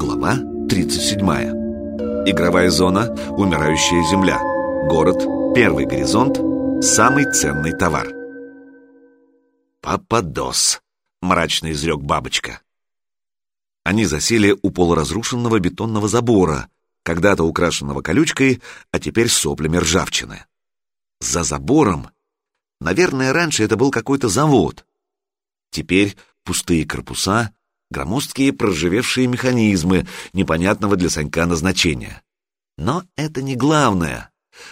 Глава 37. Игровая зона «Умирающая земля». Город, первый горизонт, самый ценный товар. «Пападос», — мрачно изрек бабочка. Они засели у полуразрушенного бетонного забора, когда-то украшенного колючкой, а теперь соплями ржавчины. За забором, наверное, раньше это был какой-то завод. Теперь пустые корпуса, громоздкие проржавевшие механизмы непонятного для Санька назначения. Но это не главное.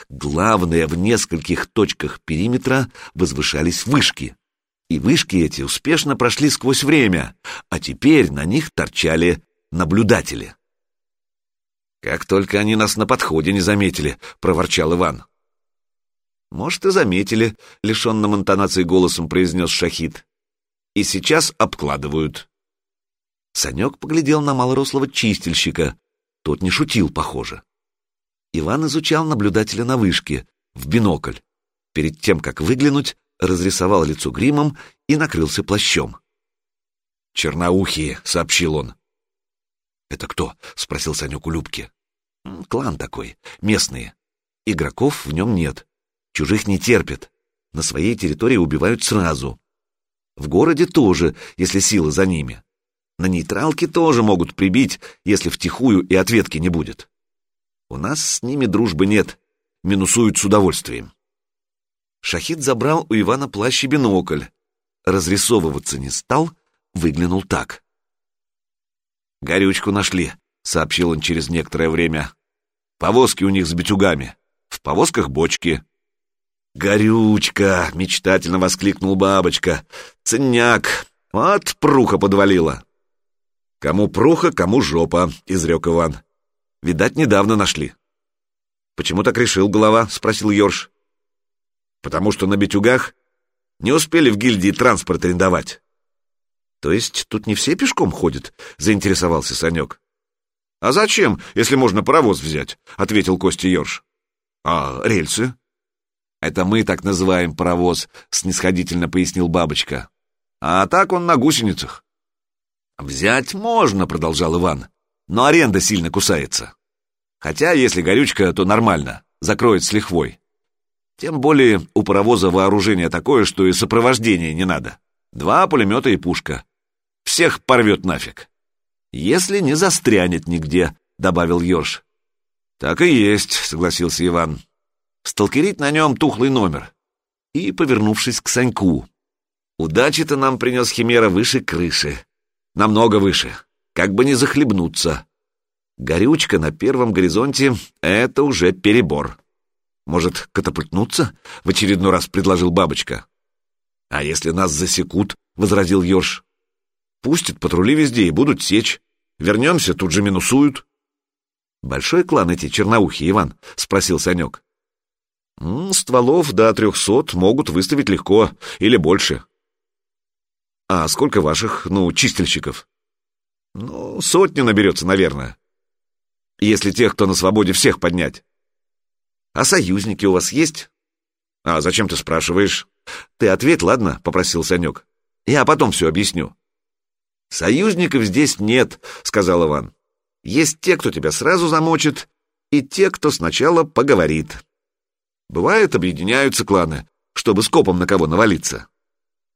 Главное, в нескольких точках периметра возвышались вышки. И вышки эти успешно прошли сквозь время, а теперь на них торчали наблюдатели. «Как только они нас на подходе не заметили», — проворчал Иван. «Может, и заметили», — лишенным интонацией голосом произнес Шахид. «И сейчас обкладывают». Санек поглядел на малорослого чистильщика. Тот не шутил, похоже. Иван изучал наблюдателя на вышке, в бинокль. Перед тем, как выглянуть, разрисовал лицо гримом и накрылся плащом. «Черноухие», — сообщил он. «Это кто?» — спросил Санек у Любки. «Клан такой, местные. Игроков в нем нет. Чужих не терпят. На своей территории убивают сразу. В городе тоже, если силы за ними. На нейтралке тоже могут прибить, если втихую и ответки не будет. У нас с ними дружбы нет, минусуют с удовольствием». Шахид забрал у Ивана плащ и бинокль. Разрисовываться не стал, выглянул так. «Горючку нашли», — сообщил он через некоторое время. «Повозки у них с битюгами. В повозках бочки». «Горючка!» — мечтательно воскликнул бабочка. «Ценняк! Вот пруха подвалила!» «Кому пруха, кому жопа», — изрек Иван. «Видать, недавно нашли». «Почему так решил, голова?» — спросил Йорш. «Потому что на битюгах не успели в гильдии транспорт арендовать». «То есть тут не все пешком ходят?» — заинтересовался Санек. «А зачем, если можно паровоз взять?» — ответил Костя Ёрш. «А рельсы?» «Это мы так называем паровоз», — снисходительно пояснил бабочка. «А так он на гусеницах». «Взять можно», — продолжал Иван, — «но аренда сильно кусается. Хотя, если горючка, то нормально, закроет с лихвой. Тем более у паровоза вооружение такое, что и сопровождения не надо. Два пулемета и пушка. Всех порвет нафиг. Если не застрянет нигде, добавил Ёрш. Так и есть, согласился Иван. Сталкерить на нем тухлый номер. И, повернувшись к Саньку. Удачи-то нам принес Химера выше крыши. Намного выше. Как бы не захлебнуться. Горючка на первом горизонте — это уже перебор. Может, катапультнуться? — в очередной раз предложил бабочка. «А если нас засекут?» — возразил Ёрш. «Пустят патрули везде и будут сечь. Вернемся, тут же минусуют». «Большой клан эти черноухие, Иван?» — спросил Санек. «Стволов до трехсот могут выставить легко, или больше». «А сколько ваших, ну, чистильщиков?» «Ну, сотни наберется, наверное. Если тех, кто на свободе, всех поднять». «А союзники у вас есть?» «А зачем ты спрашиваешь?» «Ты ответь, ладно?» — попросил Санек. «Я потом все объясню». «Союзников здесь нет», — сказал Иван. «Есть те, кто тебя сразу замочит, и те, кто сначала поговорит. Бывает, объединяются кланы, чтобы скопом на кого навалиться».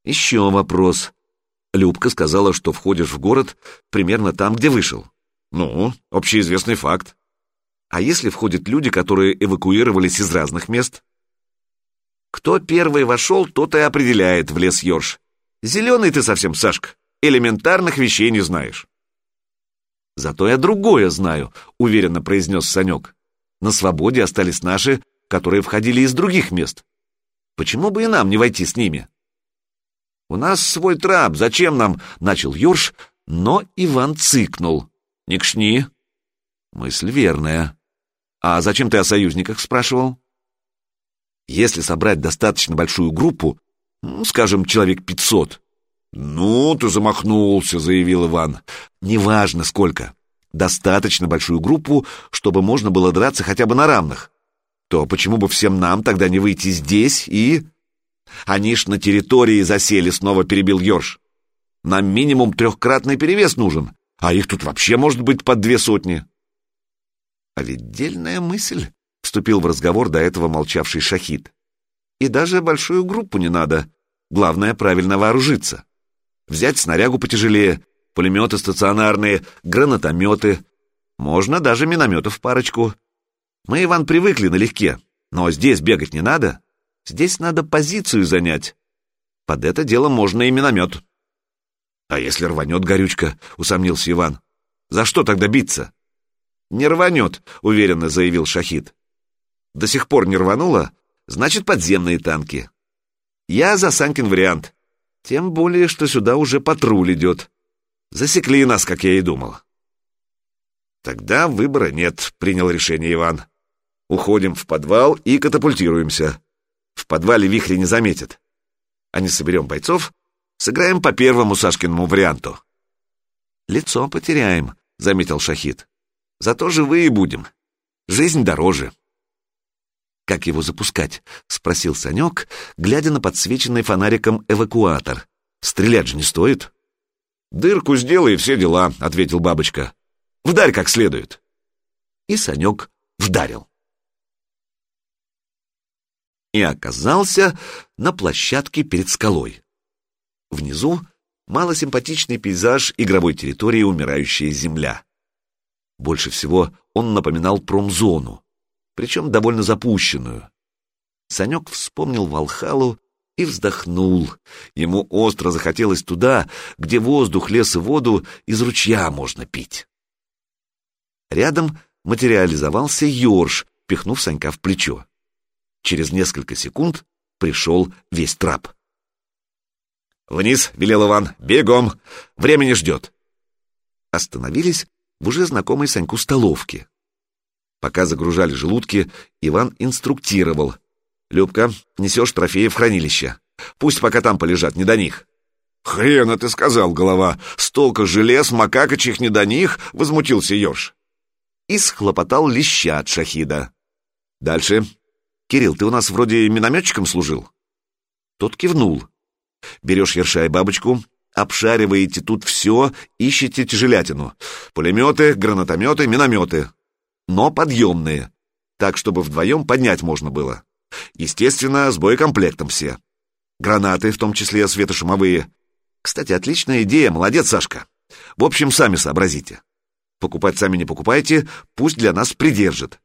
«Еще вопрос». Любка сказала, что входишь в город примерно там, где вышел. «Ну, общеизвестный факт». «А если входят люди, которые эвакуировались из разных мест?» Кто первый вошел, тот и определяет, в лес Ёрш. Зеленый ты совсем, Сашка, элементарных вещей не знаешь. Зато я другое знаю, уверенно произнес Санек. На свободе остались наши, которые входили из других мест. Почему бы и нам не войти с ними? У нас свой трап, зачем нам? Начал Ёрш, но Иван цыкнул. Не кшни. Мысль верная. А зачем ты о союзниках спрашивал? Если собрать достаточно большую группу, ну, скажем, человек пятьсот. «Ну, ты замахнулся», — заявил Иван. «Неважно, сколько. Достаточно большую группу, чтобы можно было драться хотя бы на равных. То почему бы всем нам тогда не выйти здесь и...» «Они ж на территории засели», — снова перебил Ёрш. «Нам минимум трехкратный перевес нужен, А их тут вообще может быть под две сотни. А ведь дельная мысль, — вступил в разговор до этого молчавший шахид. И даже большую группу не надо. Главное, правильно вооружиться. Взять снарягу потяжелее, пулеметы стационарные, гранатометы. Можно даже минометов парочку. Мы, Иван, привыкли налегке, но здесь бегать не надо. Здесь надо позицию занять. Под это дело можно и миномет. А если рванет горючка, усомнился Иван. За что тогда биться? Не рванет, уверенно заявил Шахид. До сих пор не рвануло, значит подземные танки. Я за Санкин вариант. Тем более, что сюда уже патруль идет. Засекли нас, как я и думал. Тогда выбора нет, принял решение Иван. Уходим в подвал и катапультируемся. В подвале вихри не заметят. А не соберем бойцов, сыграем по первому Сашкиному варианту. Лицо потеряем, заметил Шахид. Зато живые будем. Жизнь дороже. «Как его запускать?» — спросил Санек, глядя на подсвеченный фонариком эвакуатор. «Стрелять же не стоит». «Дырку сделай и все дела», — ответил бабочка. «Вдарь как следует». И Санек вдарил. И оказался на площадке перед скалой. Внизу малосимпатичный пейзаж игровой территории «Умирающая земля». Больше всего он напоминал промзону причем довольно запущенную. Санек вспомнил Валхалу и вздохнул. Ему остро захотелось туда, где воздух, лес и воду из ручья можно пить. Рядом материализовался Йорш, пихнув Санька в плечо. Через несколько секунд пришел весь трап. «Вниз!» — велел Иван. «Бегом! Времени ждет!» Остановились в уже знакомой Саньку столовке. Пока загружали желудки, Иван инструктировал. «Любка, несешь трофеи в хранилище. Пусть пока там полежат, не до них». «Хрена ты сказал, голова! Столько желез, макакочих не до них!» — возмутился еж. И схлопотал леща от шахида. «Дальше. Кирилл, ты у нас вроде минометчиком служил?» Тот кивнул. «Берешь ерша и бабочку, обшариваете тут все, ищете тяжелятину. Пулеметы, гранатометы, минометы но подъемные, так, чтобы вдвоем поднять можно было. Естественно, с боекомплектом все. Гранаты, в том числе светошумовые. Кстати, отличная идея, молодец, Сашка. В общем, сами сообразите. Покупать сами не покупайте, пусть для нас придержит.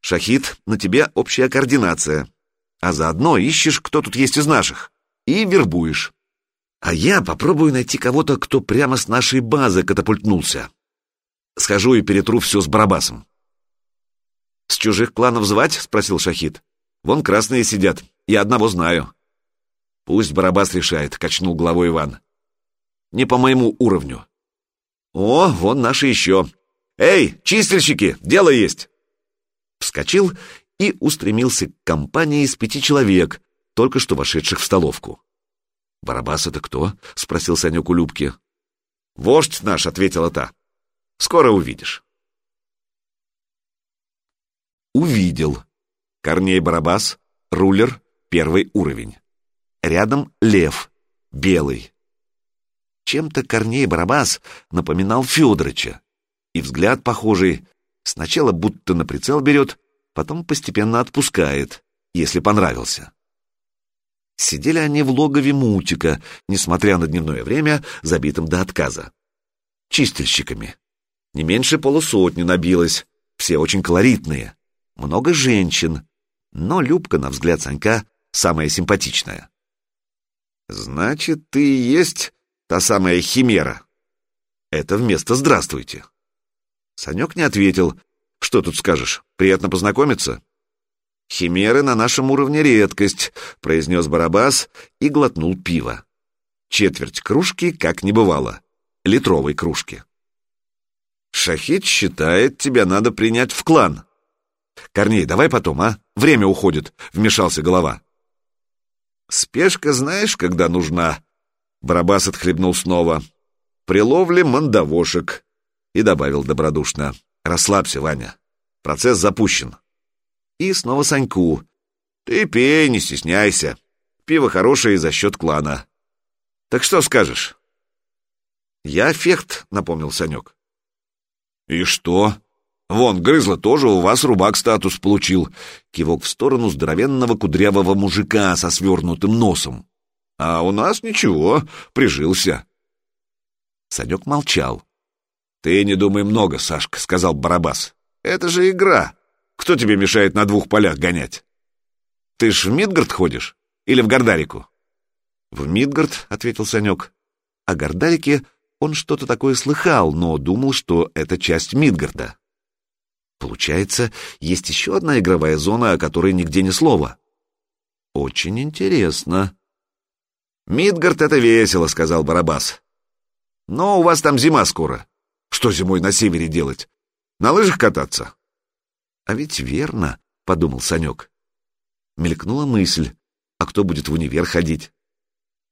Шахид, на тебе общая координация. А заодно ищешь, кто тут есть из наших. И вербуешь. А я попробую найти кого-то, кто прямо с нашей базы катапультнулся. Схожу и перетру все с Барабасом. «С чужих кланов звать?» — спросил Шахид. «Вон красные сидят. Я одного знаю». «Пусть Барабас решает», — качнул головой Иван. «Не по моему уровню». «О, вон наши еще. Эй, чистильщики, дело есть!» Вскочил и устремился к компании из пяти человек, только что вошедших в столовку. «Барабас это кто?» — спросил Санек у Любки. «Вождь наш», — ответила та. «Скоро увидишь» увидел. Корней Барабас, рулер, первый уровень. Рядом лев, белый. Чем-то Корней Барабас напоминал Федорыча. И взгляд похожий. Сначала будто на прицел берет, потом постепенно отпускает, если понравился. Сидели они в логове Мутика, несмотря на дневное время, забитым до отказа. Чистильщиками. Не меньше полусотни набилось, все очень колоритные много женщин, но Любка, на взгляд Санька, самая симпатичная. «Значит, ты и есть та самая химера?» «Это вместо «здравствуйте». Санек не ответил. «Что тут скажешь? Приятно познакомиться?» «Химеры на нашем уровне редкость», — произнес Барабас и глотнул пиво. Четверть кружки, как не бывало. Литровой кружки. «Шахид считает, тебя надо принять в клан», «Корней, давай потом, а? Время уходит», — вмешался голова. «Спешка знаешь, когда нужна?» Барабас отхлебнул снова. «При ловле мандавошек». И добавил добродушно. «Расслабься, Ваня. Процесс запущен». И снова Саньку. «Ты пей, не стесняйся. Пиво хорошее за счет клана. Так что скажешь?» «Я фехт», — напомнил Санек. «И что? Вон, Грызла тоже у вас рубак статус получил». Кивок в сторону здоровенного кудрявого мужика со свернутым носом. «А у нас ничего, прижился». Санек молчал. «Ты не думай много, Сашка», — сказал Барабас. «Это же игра. Кто тебе мешает на двух полях гонять? Ты ж в Мидгард ходишь? Или в Гордарику?» «В Мидгард», — ответил Санек. О Гордарике он что-то такое слыхал, но думал, что это часть Мидгарда. Получается, есть еще одна игровая зона, о которой нигде ни слова. Очень интересно. «Мидгард — это весело», — сказал Барабас. «Но у вас там зима скоро. Что зимой на севере делать? На лыжах кататься?» «А ведь верно», — подумал Санек. Мелькнула мысль, а кто будет в универ ходить?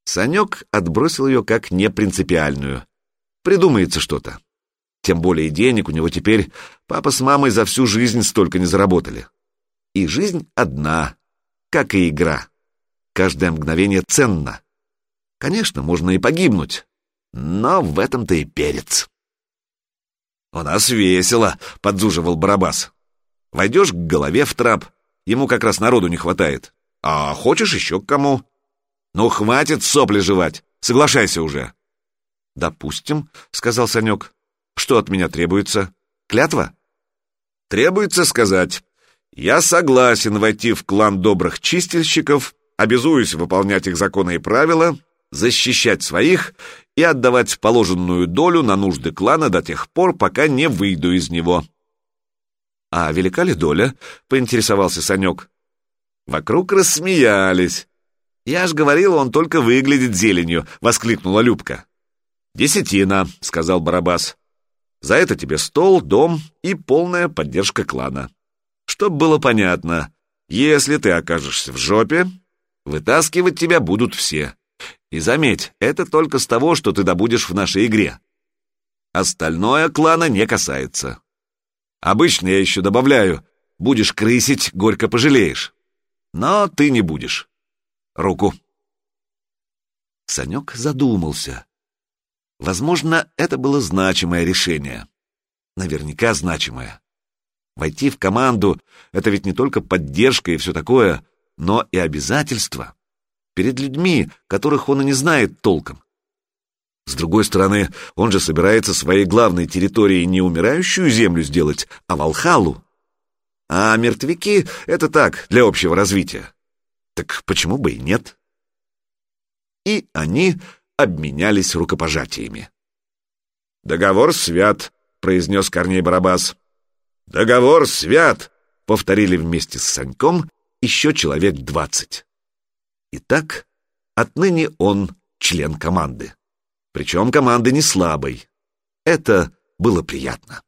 Санек отбросил ее как непринципиальную. Придумается что-то. Тем более денег у него теперь папа с мамой за всю жизнь столько не заработали. И жизнь одна, как и игра. Каждое мгновение ценно. Конечно, можно и погибнуть, но в этом-то и перец. «У нас весело», — подзуживал Барабас. «Войдешь к голове в трап, ему как раз народу не хватает. А хочешь еще к кому? Ну, хватит сопли жевать, соглашайся уже». «Допустим», — сказал Санек. «Что от меня требуется? Клятва?» «Требуется сказать, я согласен войти в клан добрых чистильщиков, обязуюсь выполнять их законы и правила, защищать своих и отдавать положенную долю на нужды клана до тех пор, пока не выйду из него». «А велика ли доля?» — поинтересовался Санек. Вокруг рассмеялись. «Я ж говорил, он только выглядит зеленью!» — воскликнула Любка. «Десятина», — сказал Барабас. «За это тебе стол, дом и полная поддержка клана. Чтоб было понятно, если ты окажешься в жопе, вытаскивать тебя будут все. И заметь, это только с того, что ты добудешь в нашей игре. Остальное клана не касается. Обычно я еще добавляю, будешь крысить, горько пожалеешь. Но ты не будешь. Руку. Санек задумался. Возможно, это было значимое решение. Наверняка значимое. Войти в команду — это ведь не только поддержка и все такое, но и обязательство. Перед людьми, которых он и не знает толком. С другой стороны, он же собирается своей главной территорией не умирающую землю сделать, а Валхалу. А мертвяки — это так, для общего развития. Так почему бы и нет? И они обменялись рукопожатиями. «Договор свят», — произнес Корней Барабас. «Договор свят», — повторили вместе с Саньком еще человек двадцать. Итак, отныне он член команды. Причем команды не слабой. Это было приятно.